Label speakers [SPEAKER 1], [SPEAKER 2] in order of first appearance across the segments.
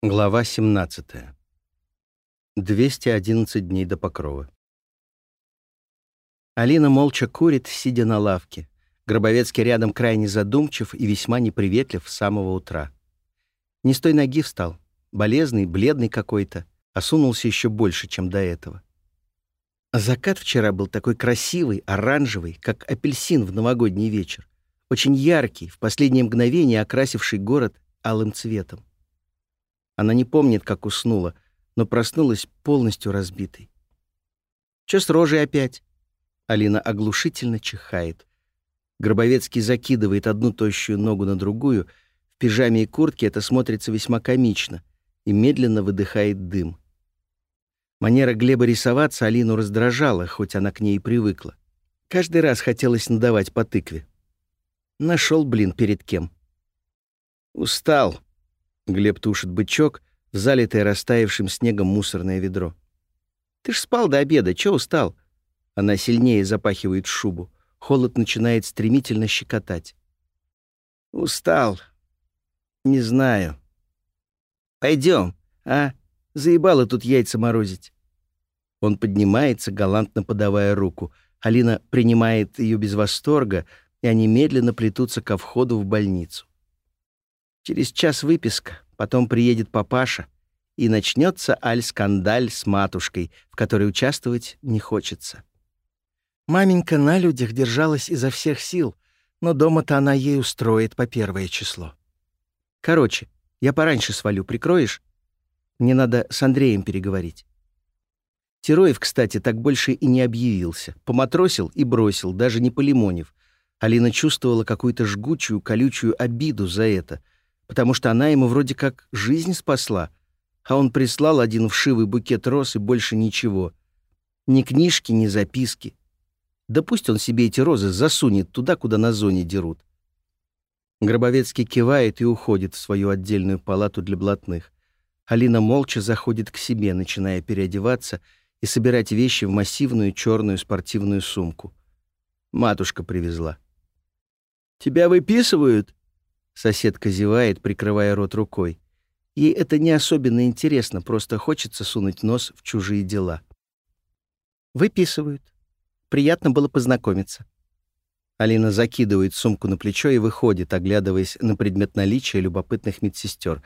[SPEAKER 1] Глава 17. 211 дней до покрова. Алина молча курит, сидя на лавке. Гробовецкий рядом крайне задумчив и весьма неприветлив с самого утра. Не с той ноги встал. Болезный, бледный какой-то. Осунулся еще больше, чем до этого. Закат вчера был такой красивый, оранжевый, как апельсин в новогодний вечер. Очень яркий, в последнее мгновение окрасивший город алым цветом. Она не помнит, как уснула, но проснулась полностью разбитой. «Чё с рожей опять?» Алина оглушительно чихает. Гробовецкий закидывает одну тощую ногу на другую. В пижаме и куртке это смотрится весьма комично и медленно выдыхает дым. Манера Глеба рисоваться Алину раздражала, хоть она к ней и привыкла. Каждый раз хотелось надавать по тыкве. Нашел, блин, перед кем. «Устал», Глеб тушит бычок в залитое растаявшим снегом мусорное ведро. «Ты ж спал до обеда, чё устал?» Она сильнее запахивает шубу. Холод начинает стремительно щекотать. «Устал. Не знаю. Пойдем, а? Заебало тут яйца морозить». Он поднимается, галантно подавая руку. Алина принимает ее без восторга, и они медленно плетутся ко входу в больницу. Через час выписка, потом приедет папаша, и начнется аль-скандаль с матушкой, в которой участвовать не хочется. Маменька на людях держалась изо всех сил, но дома-то она ей устроит по первое число. Короче, я пораньше свалю, прикроешь? Мне надо с Андреем переговорить. Тероев, кстати, так больше и не объявился. Поматросил и бросил, даже не полимонив. Алина чувствовала какую-то жгучую, колючую обиду за это — потому что она ему вроде как жизнь спасла, а он прислал один вшивый букет роз и больше ничего. Ни книжки, ни записки. Да пусть он себе эти розы засунет туда, куда на зоне дерут. Гробовецкий кивает и уходит в свою отдельную палату для блатных. Алина молча заходит к себе, начиная переодеваться и собирать вещи в массивную черную спортивную сумку. Матушка привезла. «Тебя выписывают?» Соседка зевает, прикрывая рот рукой. Ей это не особенно интересно, просто хочется сунуть нос в чужие дела. Выписывают. Приятно было познакомиться. Алина закидывает сумку на плечо и выходит, оглядываясь на предмет наличия любопытных медсестер.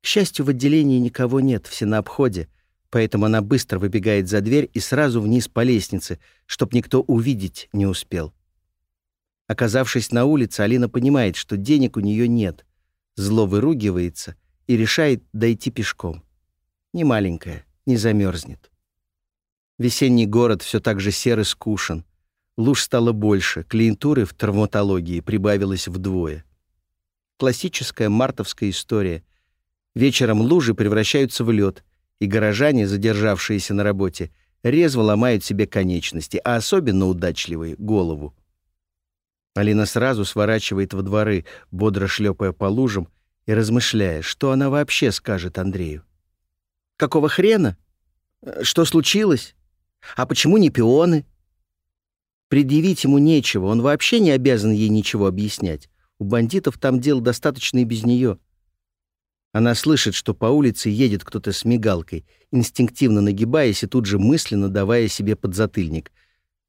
[SPEAKER 1] К счастью, в отделении никого нет, все на обходе, поэтому она быстро выбегает за дверь и сразу вниз по лестнице, чтоб никто увидеть не успел. Оказавшись на улице, Алина понимает, что денег у нее нет. Зло выругивается и решает дойти пешком. Не маленькая, не замерзнет. Весенний город все так же серый скушен. Луж стало больше, клиентуры в травматологии прибавилось вдвое. Классическая мартовская история. Вечером лужи превращаются в лед, и горожане, задержавшиеся на работе, резво ломают себе конечности, а особенно удачливые — голову. Алина сразу сворачивает во дворы, бодро шлепая по лужам и размышляя, что она вообще скажет Андрею. «Какого хрена? Что случилось? А почему не пионы?» Предъявить ему нечего, он вообще не обязан ей ничего объяснять. У бандитов там дел достаточно и без нее. Она слышит, что по улице едет кто-то с мигалкой, инстинктивно нагибаясь и тут же мысленно давая себе подзатыльник.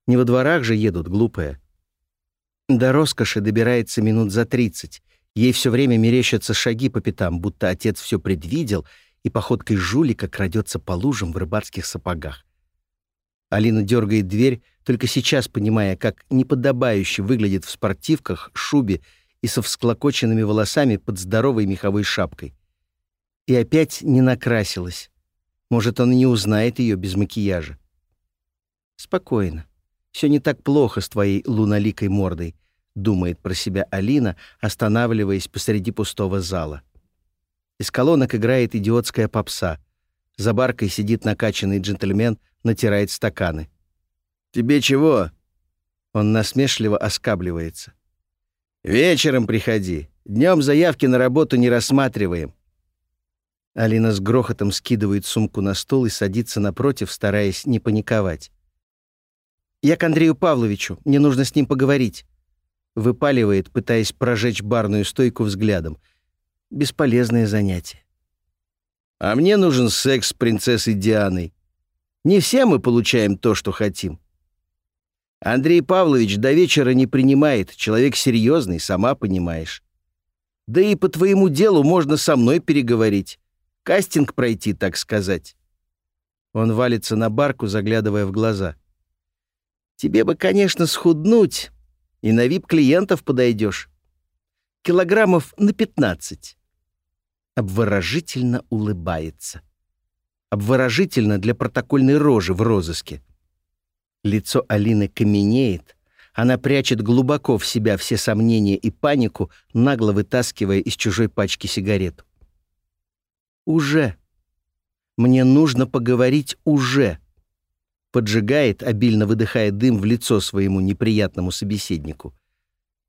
[SPEAKER 1] Не во дворах же едут, глупая. До роскоши добирается минут за тридцать. Ей все время мерещатся шаги по пятам, будто отец все предвидел и походкой жулика крадется по лужам в рыбацких сапогах. Алина дергает дверь, только сейчас понимая, как неподобающе выглядит в спортивках, шубе и со всклокоченными волосами под здоровой меховой шапкой. И опять не накрасилась. Может, он и не узнает ее без макияжа. Спокойно. Все не так плохо с твоей луноликой мордой», — думает про себя Алина, останавливаясь посреди пустого зала. Из колонок играет идиотская попса. За баркой сидит накачанный джентльмен, натирает стаканы. «Тебе чего?» Он насмешливо оскабливается. «Вечером приходи. Днем заявки на работу не рассматриваем». Алина с грохотом скидывает сумку на стол и садится напротив, стараясь не паниковать. «Я к Андрею Павловичу. Мне нужно с ним поговорить». Выпаливает, пытаясь прожечь барную стойку взглядом. Бесполезное занятие. А мне нужен секс с принцессой Дианой. Не все мы получаем то, что хотим. Андрей Павлович до вечера не принимает, человек серьезный, сама понимаешь. Да и по твоему делу можно со мной переговорить. Кастинг пройти, так сказать. Он валится на барку, заглядывая в глаза. Тебе бы, конечно, схуднуть, и на вип-клиентов подойдешь. Килограммов на пятнадцать. Обворожительно улыбается. Обворожительно для протокольной рожи в розыске. Лицо Алины каменеет, она прячет глубоко в себя все сомнения и панику, нагло вытаскивая из чужой пачки сигарету. «Уже. Мне нужно поговорить уже». Поджигает, обильно выдыхая дым в лицо своему неприятному собеседнику.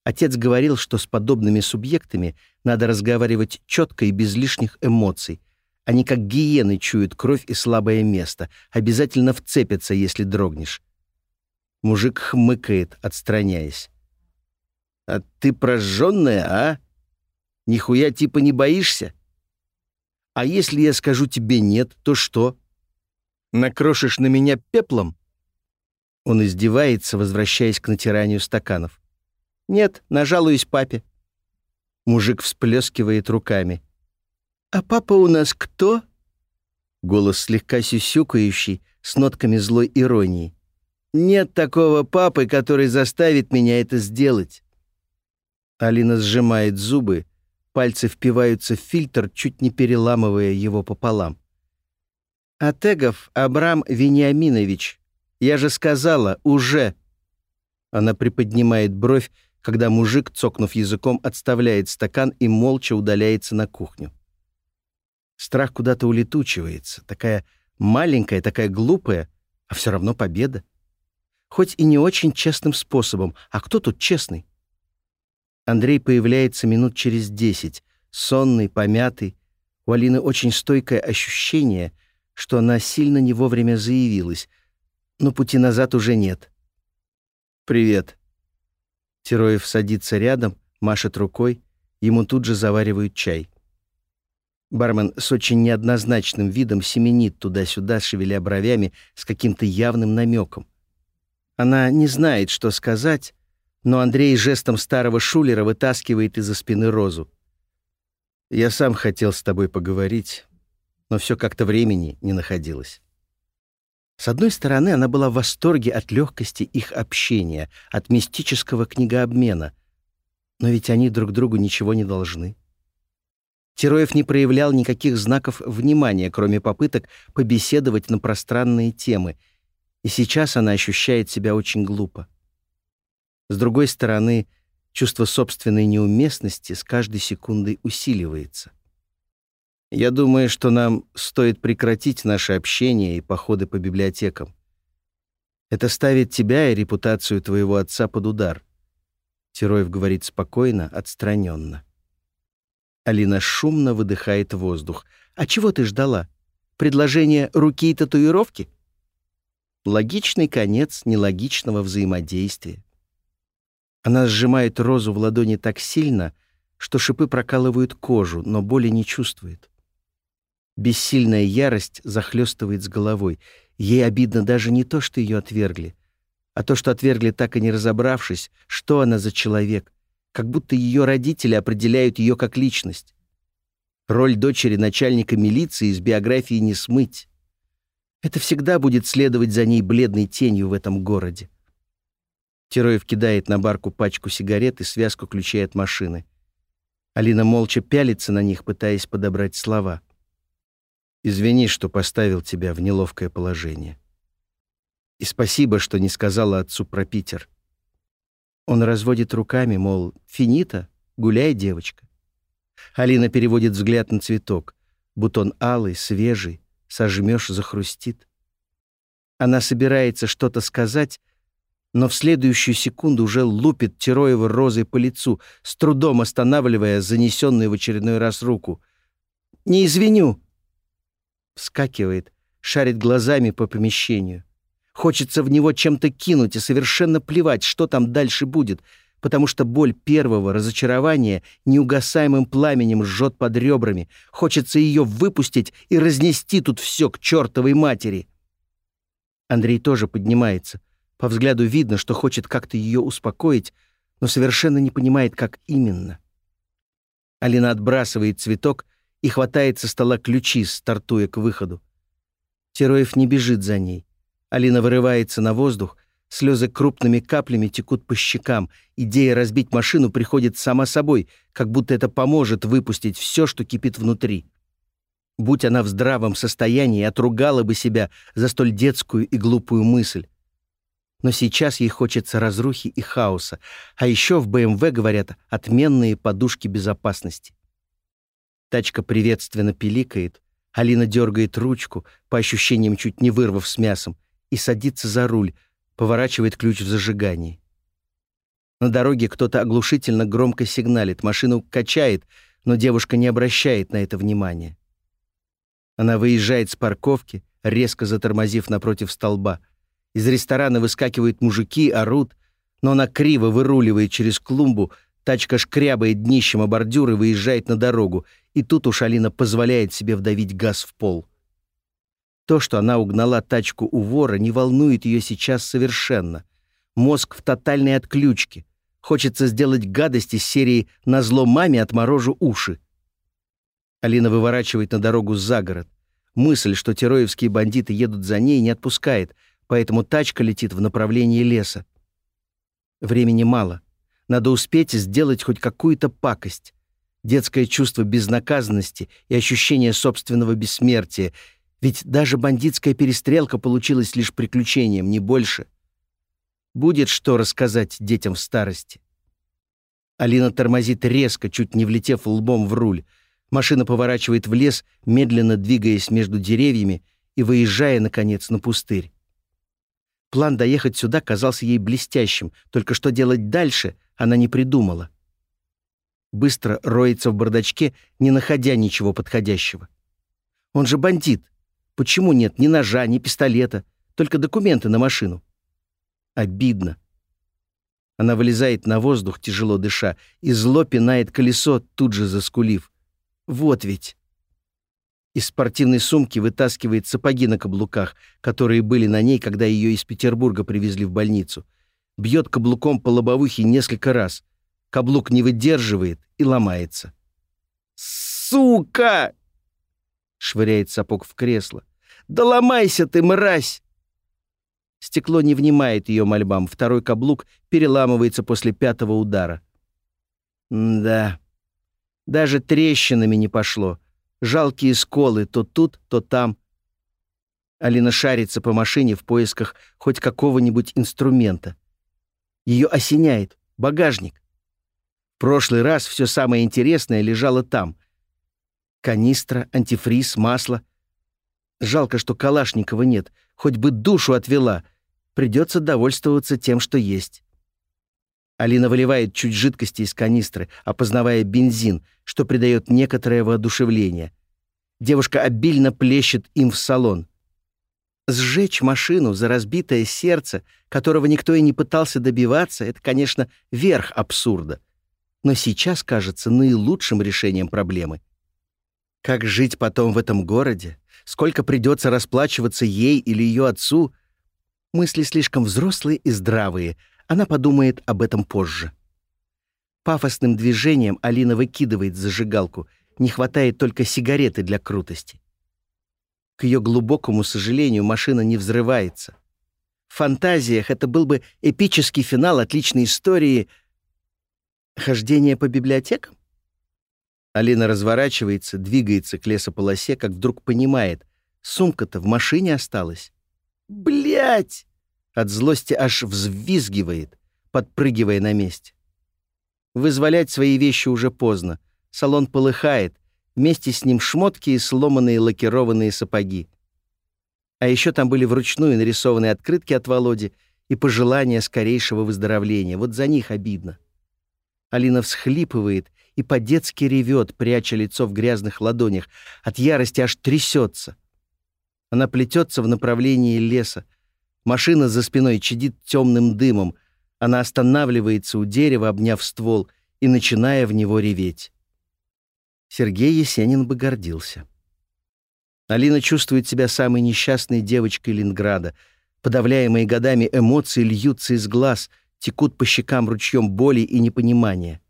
[SPEAKER 1] Отец говорил, что с подобными субъектами надо разговаривать четко и без лишних эмоций. Они как гиены чуют кровь и слабое место, обязательно вцепятся, если дрогнешь. Мужик хмыкает, отстраняясь. «А ты прожженная, а? Нихуя типа не боишься? А если я скажу тебе нет, то что? Накрошишь на меня пеплом?» Он издевается, возвращаясь к натиранию стаканов. «Нет, нажалуюсь папе». Мужик всплескивает руками. «А папа у нас кто?» Голос слегка сюсюкающий, с нотками злой иронии. Нет такого папы, который заставит меня это сделать. Алина сжимает зубы, пальцы впиваются в фильтр, чуть не переламывая его пополам. «Атегов Абрам Вениаминович, я же сказала, уже!» Она приподнимает бровь, когда мужик, цокнув языком, отставляет стакан и молча удаляется на кухню. Страх куда-то улетучивается, такая маленькая, такая глупая, а все равно победа хоть и не очень честным способом. А кто тут честный? Андрей появляется минут через десять, сонный, помятый. У Алины очень стойкое ощущение, что она сильно не вовремя заявилась, но пути назад уже нет. «Привет». Тероев садится рядом, машет рукой, ему тут же заваривают чай. Бармен с очень неоднозначным видом семенит туда-сюда, шевеля бровями, с каким-то явным намеком. Она не знает, что сказать, но Андрей жестом старого шулера вытаскивает из-за спины розу. «Я сам хотел с тобой поговорить, но все как-то времени не находилось». С одной стороны, она была в восторге от легкости их общения, от мистического книгообмена, но ведь они друг другу ничего не должны. Тероев не проявлял никаких знаков внимания, кроме попыток побеседовать на пространные темы — и сейчас она ощущает себя очень глупо. С другой стороны, чувство собственной неуместности с каждой секундой усиливается. Я думаю, что нам стоит прекратить наше общение и походы по библиотекам. Это ставит тебя и репутацию твоего отца под удар. Тероев говорит спокойно, отстраненно. Алина шумно выдыхает воздух. «А чего ты ждала? Предложение руки и татуировки?» Логичный конец нелогичного взаимодействия. Она сжимает розу в ладони так сильно, что шипы прокалывают кожу, но боли не чувствует. Бессильная ярость захлестывает с головой. Ей обидно даже не то, что ее отвергли, а то, что отвергли так и не разобравшись, что она за человек, как будто ее родители определяют ее как личность. Роль дочери начальника милиции из биографии не смыть. Это всегда будет следовать за ней бледной тенью в этом городе. Тероев кидает на барку пачку сигарет и связку ключей от машины. Алина молча пялится на них, пытаясь подобрать слова. «Извини, что поставил тебя в неловкое положение. И спасибо, что не сказала отцу про Питер». Он разводит руками, мол, «Финита, гуляй, девочка». Алина переводит взгляд на цветок. Бутон алый, свежий, сожмешь, захрустит. Она собирается что-то сказать, но в следующую секунду уже лупит Тероева розой по лицу, с трудом останавливая занесенную в очередной раз руку. «Не извиню!» Вскакивает, шарит глазами по помещению. Хочется в него чем-то кинуть и совершенно плевать, что там дальше будет. потому что боль первого разочарования неугасаемым пламенем жжет под ребрами. Хочется ее выпустить и разнести тут все к чертовой матери. Андрей тоже поднимается. По взгляду видно, что хочет как-то ее успокоить, но совершенно не понимает, как именно. Алина отбрасывает цветок и хватает со стола ключи, стартуя к выходу. Тероев не бежит за ней. Алина вырывается на воздух, слезы крупными каплями текут по щекам. Идея разбить машину приходит сама собой, как будто это поможет выпустить все, что кипит внутри. Будь она в здравом состоянии, отругала бы себя за столь детскую и глупую мысль. Но сейчас ей хочется разрухи и хаоса, а еще в БМВ, говорят, отменные подушки безопасности. Тачка приветственно пиликает, Алина дергает ручку, по ощущениям чуть не вырвав с мясом, и садится за руль, поворачивает ключ в зажигании. На дороге кто-то оглушительно громко сигналит, машину качает, но девушка не обращает на это внимания. Она выезжает с парковки, резко затормозив напротив столба. Из ресторана выскакивают мужики, орут, но она криво выруливает через клумбу, тачка шкрябает днищем о бордюр и выезжает на дорогу, и тут уж Алина позволяет себе вдавить газ в пол. То, что она угнала тачку у вора, не волнует ее сейчас совершенно. Мозг в тотальной отключке. Хочется сделать гадости из серии «Назло маме отморожу уши». Алина выворачивает на дорогу за город. Мысль, что тероевские бандиты едут за ней, не отпускает, поэтому тачка летит в направлении леса. Времени мало. Надо успеть сделать хоть какую-то пакость. Детское чувство безнаказанности и ощущение собственного бессмертия — ведь даже бандитская перестрелка получилась лишь приключением, не больше. Будет что рассказать детям в старости. Алина тормозит резко, чуть не влетев лбом в руль. Машина поворачивает в лес, медленно двигаясь между деревьями и выезжая, наконец, на пустырь. План доехать сюда казался ей блестящим, только что делать дальше она не придумала. Быстро роется в бардачке, не находя ничего подходящего. Он же бандит, Почему нет ни ножа, ни пистолета, только документы на машину? Обидно. Она вылезает на воздух, тяжело дыша, и зло пинает колесо, тут же заскулив. Вот ведь. Из спортивной сумки вытаскивает сапоги на каблуках, которые были на ней, когда ее из Петербурга привезли в больницу. Бьет каблуком по лобовухе несколько раз. Каблук не выдерживает и ломается. «Сука!» Швыряет сапог в кресло. «Да ломайся ты, мразь!» Стекло не внимает ее мольбам. Второй каблук переламывается после пятого удара. да, даже трещинами не пошло. Жалкие сколы то тут, то там. Алина шарится по машине в поисках хоть какого-нибудь инструмента. Ее осеняет. Багажник. Прошлый раз все самое интересное лежало там. Канистра, антифриз, масло. Жалко, что Калашникова нет. Хоть бы душу отвела. Придется довольствоваться тем, что есть. Алина выливает чуть жидкости из канистры, опознавая бензин, что придает некоторое воодушевление. Девушка обильно плещет им в салон. Сжечь машину за разбитое сердце, которого никто и не пытался добиваться, это, конечно, верх абсурда. Но сейчас кажется наилучшим решением проблемы. Как жить потом в этом городе? сколько придется расплачиваться ей или ее отцу. Мысли слишком взрослые и здравые. Она подумает об этом позже. Пафосным движением Алина выкидывает зажигалку. Не хватает только сигареты для крутости. К ее глубокому сожалению, машина не взрывается. В фантазиях это был бы эпический финал отличной истории хождения по библиотекам? Алина разворачивается, двигается к лесополосе, как вдруг понимает. Сумка-то в машине осталась. Блять! От злости аж взвизгивает, подпрыгивая на месте. Вызволять свои вещи уже поздно. Салон полыхает. Вместе с ним шмотки и сломанные лакированные сапоги. А еще там были вручную нарисованные открытки от Володи и пожелания скорейшего выздоровления. Вот за них обидно. Алина всхлипывает и по-детски ревет, пряча лицо в грязных ладонях. От ярости аж трясется. Она плетется в направлении леса. Машина за спиной чадит темным дымом. Она останавливается у дерева, обняв ствол, и начиная в него реветь. Сергей Есенин бы гордился. Алина чувствует себя самой несчастной девочкой Ленинграда. Подавляемые годами эмоции льются из глаз, текут по щекам ручьем боли и непонимания.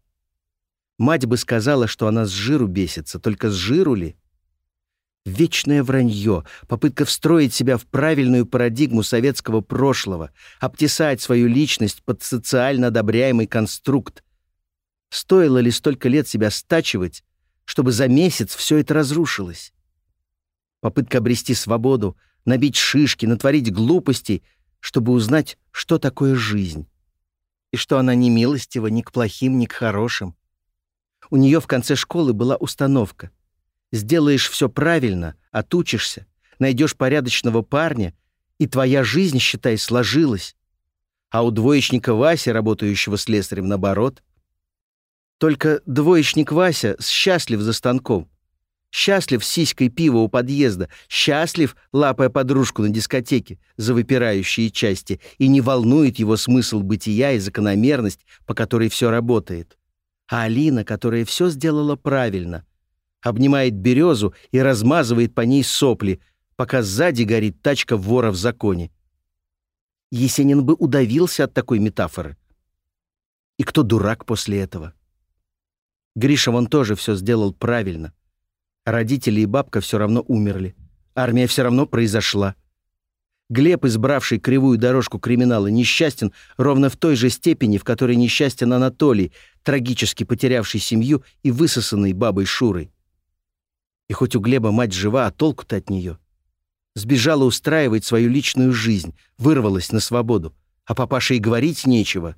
[SPEAKER 1] Мать бы сказала, что она с жиру бесится, только с жиру ли? Вечное вранье, попытка встроить себя в правильную парадигму советского прошлого, обтесать свою личность под социально одобряемый конструкт. Стоило ли столько лет себя стачивать, чтобы за месяц все это разрушилось? Попытка обрести свободу, набить шишки, натворить глупостей, чтобы узнать, что такое жизнь. И что она не милостива ни к плохим, ни к хорошим. У нее в конце школы была установка — Сделаешь все правильно, отучишься, найдешь порядочного парня, и твоя жизнь, считай, сложилась. А у двоечника Васи, работающего слесарем, наоборот. Только двоечник Вася счастлив за станком. Счастлив сиськой пива у подъезда, счастлив, лапая подружку на дискотеке за выпирающие части, и не волнует его смысл бытия и закономерность, по которой все работает. А Алина, которая все сделала правильно, обнимает березу и размазывает по ней сопли, пока сзади горит тачка вора в законе. Есенин бы удавился от такой метафоры. И кто дурак после этого? Гриша вон тоже все сделал правильно. Родители и бабка все равно умерли. Армия все равно произошла. Глеб, избравший кривую дорожку криминала, несчастен ровно в той же степени, в которой несчастен Анатолий, трагически потерявший семью и высосанный бабой Шурой. И хоть у Глеба мать жива, а толку-то от нее. Сбежала устраивать свою личную жизнь, вырвалась на свободу, а папаше и говорить нечего.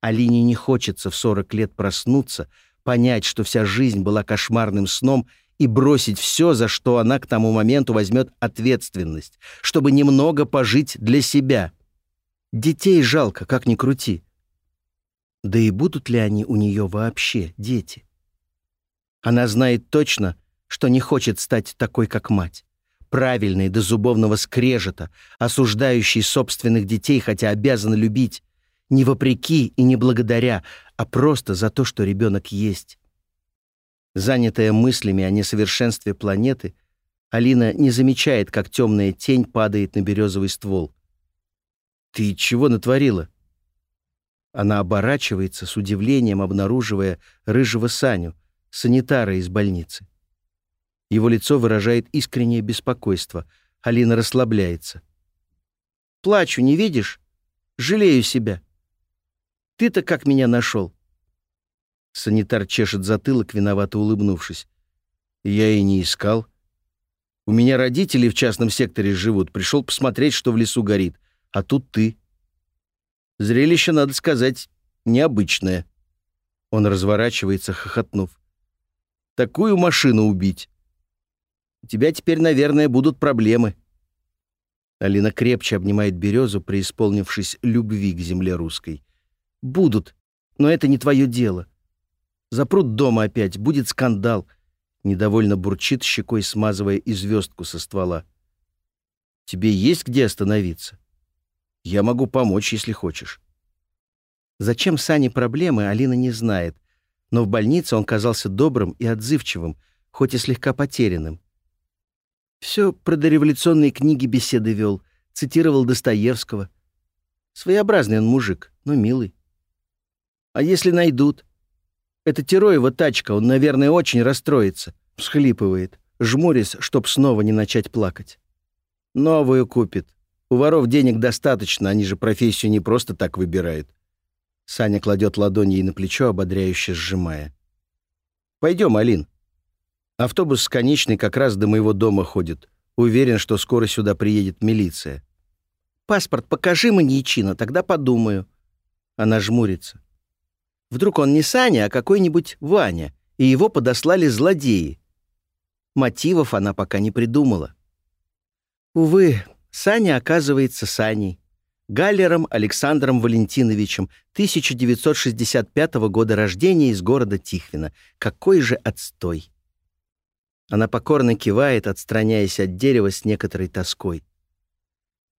[SPEAKER 1] Алине не хочется в 40 лет проснуться, понять, что вся жизнь была кошмарным сном и бросить все, за что она к тому моменту возьмет ответственность, чтобы немного пожить для себя. Детей жалко, как ни крути. Да и будут ли они у нее вообще, дети? Она знает точно, что не хочет стать такой, как мать. Правильной до зубовного скрежета, осуждающей собственных детей, хотя обязана любить. Не вопреки и не благодаря, а просто за то, что ребенок есть. Занятая мыслями о несовершенстве планеты, Алина не замечает, как темная тень падает на березовый ствол. «Ты чего натворила?» Она оборачивается с удивлением, обнаруживая рыжего Саню, санитара из больницы. Его лицо выражает искреннее беспокойство. Алина расслабляется. «Плачу, не видишь? Жалею себя. Ты-то как меня нашел?» Санитар чешет затылок, виновато улыбнувшись. «Я и не искал. У меня родители в частном секторе живут. Пришел посмотреть, что в лесу горит. А тут ты. Зрелище, надо сказать, необычное». Он разворачивается, хохотнув. «Такую машину убить!» У тебя теперь, наверное, будут проблемы». Алина крепче обнимает березу, преисполнившись любви к земле русской. «Будут, но это не твое дело. Запрут дома опять, будет скандал». Недовольно бурчит щекой, смазывая и со ствола. «Тебе есть где остановиться? Я могу помочь, если хочешь». Зачем Сане проблемы, Алина не знает, но в больнице он казался добрым и отзывчивым, хоть и слегка потерянным. Все про дореволюционные книги беседы вел, цитировал Достоевского. Своеобразный он мужик, но милый. А если найдут? Это Тероева тачка, он, наверное, очень расстроится. Всхлипывает, жмурясь, чтоб снова не начать плакать. Новую купит. У воров денег достаточно, они же профессию не просто так выбирают. Саня кладет ладонь ей на плечо, ободряюще сжимая. «Пойдем, Алин. Автобус с конечной как раз до моего дома ходит. Уверен, что скоро сюда приедет милиция. «Паспорт покажи, маньячина, тогда подумаю». Она жмурится. Вдруг он не Саня, а какой-нибудь Ваня, и его подослали злодеи. Мотивов она пока не придумала. Увы, Саня оказывается Саней. Галлером Александром Валентиновичем, 1965 года рождения из города Тихвина. Какой же отстой! Она покорно кивает, отстраняясь от дерева с некоторой тоской.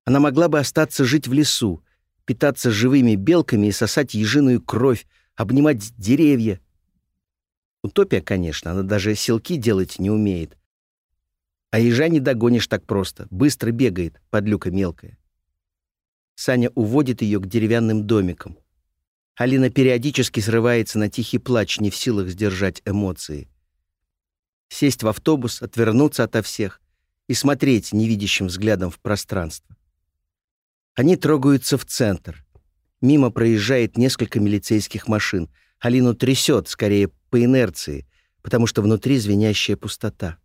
[SPEAKER 1] Она могла бы остаться жить в лесу, питаться живыми белками и сосать ежиную кровь, обнимать деревья. Утопия, конечно, она даже селки делать не умеет. А ежа не догонишь так просто, быстро бегает, подлюка мелкая. Саня уводит ее к деревянным домикам. Алина периодически срывается на тихий плач, не в силах сдержать эмоции. Сесть в автобус, отвернуться ото всех и смотреть невидящим взглядом в пространство. Они трогаются в центр. Мимо проезжает несколько милицейских машин. Алину трясет, скорее, по инерции, потому что внутри звенящая пустота.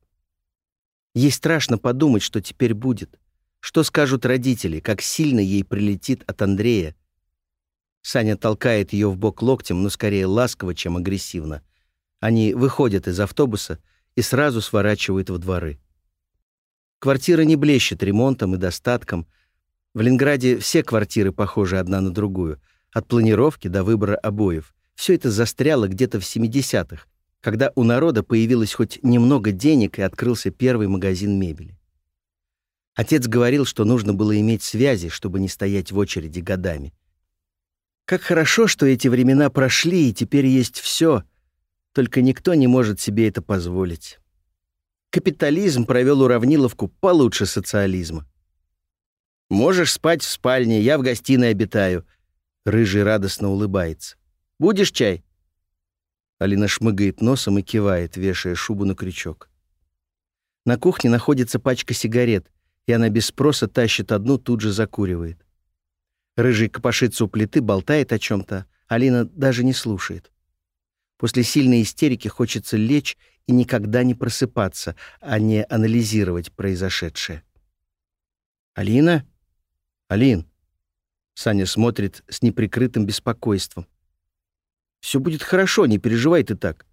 [SPEAKER 1] Ей страшно подумать, что теперь будет. Что скажут родители, как сильно ей прилетит от Андрея. Саня толкает ее в бок локтем, но скорее ласково, чем агрессивно. Они выходят из автобуса и сразу сворачивают в дворы. Квартира не блещет ремонтом и достатком — в Ленинграде все квартиры похожи одна на другую, от планировки до выбора обоев. Все это застряло где-то в 70-х, когда у народа появилось хоть немного денег и открылся первый магазин мебели. Отец говорил, что нужно было иметь связи, чтобы не стоять в очереди годами. Как хорошо, что эти времена прошли, и теперь есть все, только никто не может себе это позволить. Капитализм провел уравниловку получше социализма. Можешь спать в спальне, я в гостиной обитаю». Рыжий радостно улыбается. «Будешь чай?» Алина шмыгает носом и кивает, вешая шубу на крючок. На кухне находится пачка сигарет, и она без спроса тащит одну, тут же закуривает. Рыжий копошится у плиты, болтает о чем то Алина даже не слушает. После сильной истерики хочется лечь и никогда не просыпаться, а не анализировать произошедшее. «Алина?» «Алин!» Саня смотрит с неприкрытым беспокойством. «Все будет хорошо, не переживай ты так».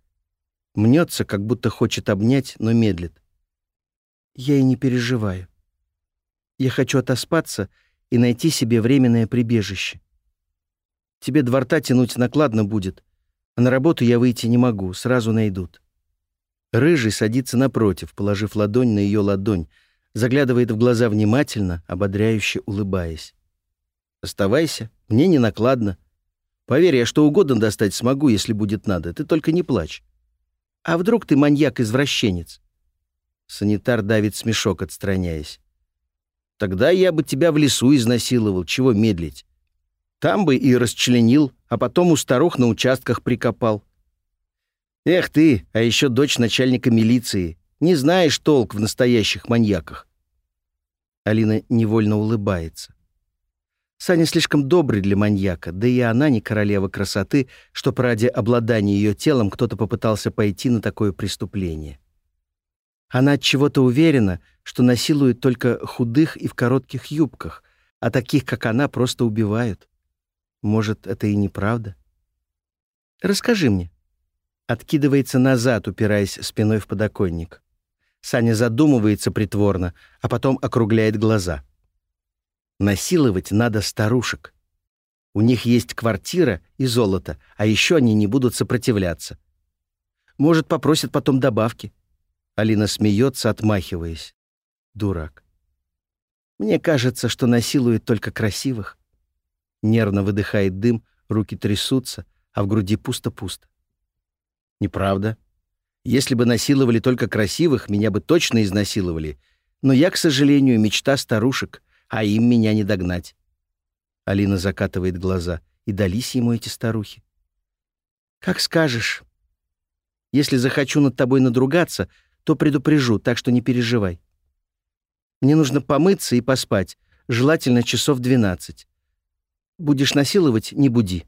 [SPEAKER 1] Мнется, как будто хочет обнять, но медлит. «Я и не переживаю. Я хочу отоспаться и найти себе временное прибежище. Тебе дворта тянуть накладно будет, а на работу я выйти не могу, сразу найдут». Рыжий садится напротив, положив ладонь на ее ладонь, заглядывает в глаза внимательно, ободряюще улыбаясь. «Оставайся, мне не накладно. Поверь, я что угодно достать смогу, если будет надо, ты только не плачь. А вдруг ты маньяк-извращенец?» Санитар давит смешок, отстраняясь. «Тогда я бы тебя в лесу изнасиловал, чего медлить? Там бы и расчленил, а потом у старух на участках прикопал. Эх ты, а еще дочь начальника милиции. Не знаешь толк в настоящих маньяках. Алина невольно улыбается. Саня слишком добрый для маньяка, да и она не королева красоты, что ради обладания ее телом кто-то попытался пойти на такое преступление. Она от чего-то уверена, что насилуют только худых и в коротких юбках, а таких, как она, просто убивают. Может, это и неправда? Расскажи мне. Откидывается назад, упираясь спиной в подоконник. Саня задумывается притворно, а потом округляет глаза. Насиловать надо старушек. У них есть квартира и золото, а еще они не будут сопротивляться. Может, попросят потом добавки. Алина смеется, отмахиваясь. Дурак. Мне кажется, что насилуют только красивых. Нервно выдыхает дым, руки трясутся, а в груди пусто-пусто. Неправда. Если бы насиловали только красивых, меня бы точно изнасиловали. Но я, к сожалению, мечта старушек, а им меня не догнать. Алина закатывает глаза. И дались ему эти старухи. Как скажешь. Если захочу над тобой надругаться, то предупрежу, так что не переживай. Мне нужно помыться и поспать, желательно часов двенадцать. Будешь насиловать — не буди.